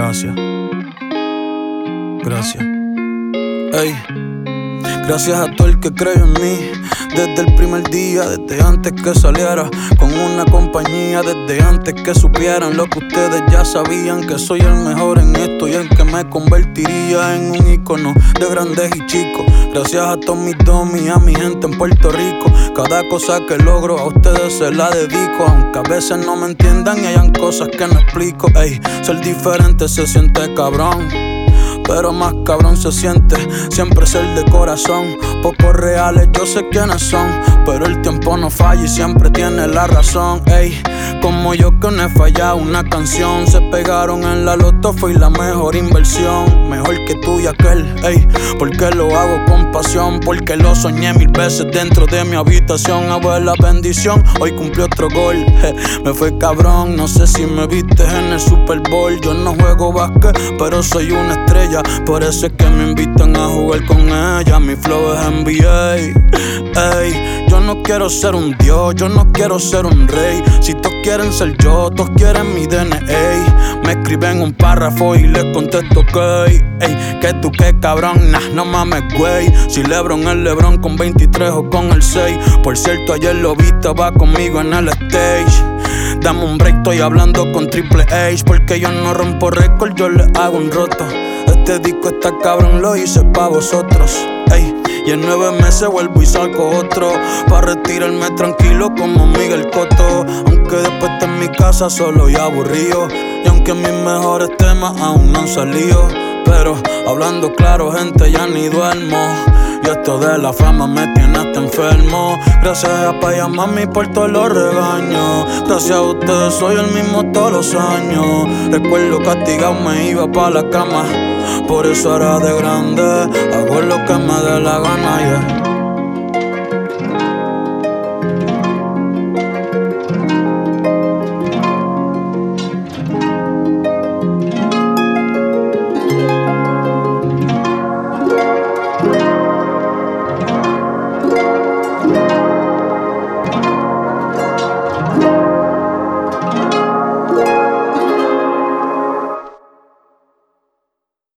Gracias. Gracias. Ey. Gracias a todo el que creyó en mí. Desde el primer día, desde antes que saliera con una compañía, desde antes que supieran lo que ustedes ya sabían, que soy el mejor en esto y el que me convertiría en un icono de grandes y chicos. Gracias a todos mis domis, a mi gente en Puerto Rico, cada cosa que logro a ustedes se la dedico, aunque a veces no me entiendan y hayan cosas que no explico. Ey, ser diferente se siente cabrón pero más cabrón se siente. Siempre ser de corazón, pocos reales, yo sé quiénes son, pero el tiempo no falla y siempre tiene la razón. Ey, como yo que no he fallado una canción, se pegaron en la loto, fue la mejor inversión, mejor que tú y aquel. Ey, porque lo hago con pasión, porque lo soñé mil veces dentro de mi habitación. Abuela bendición, hoy cumplió otro gol. me fue cabrón, no sé si me viste en el Super Bowl. Yo no juego básquet, pero soy una estrella por eso es que me invitan a jugar con ella. Mi flow es NBA. Ey, yo no quiero ser un dios, yo no quiero ser un rey. Si todos quieren ser yo, todos quieren mi DNA. Me escriben un párrafo y les contesto que, ey, que tú qué cabrón, nah, no mames, güey. Si Lebron es Lebron con 23 o con el 6. Por cierto, ayer lo viste, va conmigo en el stage. Dame un break, estoy hablando con Triple H. Porque yo no rompo récord, yo le hago un roto. Este disco está cabrón, lo hice pa' vosotros. Y en nueve meses vuelvo y salgo otro. Pa' retirarme tranquilo como Miguel Coto. Aunque después esté en mi casa solo y aburrido. Y aunque mis mejores temas aún no han salido. Pero hablando claro, gente, ya ni duermo. Y esto de la fama me tiene hasta enfermo. Gracias a Paya Mami por todos los regaños. Gracias a ustedes soy el mismo todos los años. Recuerdo castigado me iba pa' la cama. Por eso ahora de grande hago lo que me dé la gana, yeah.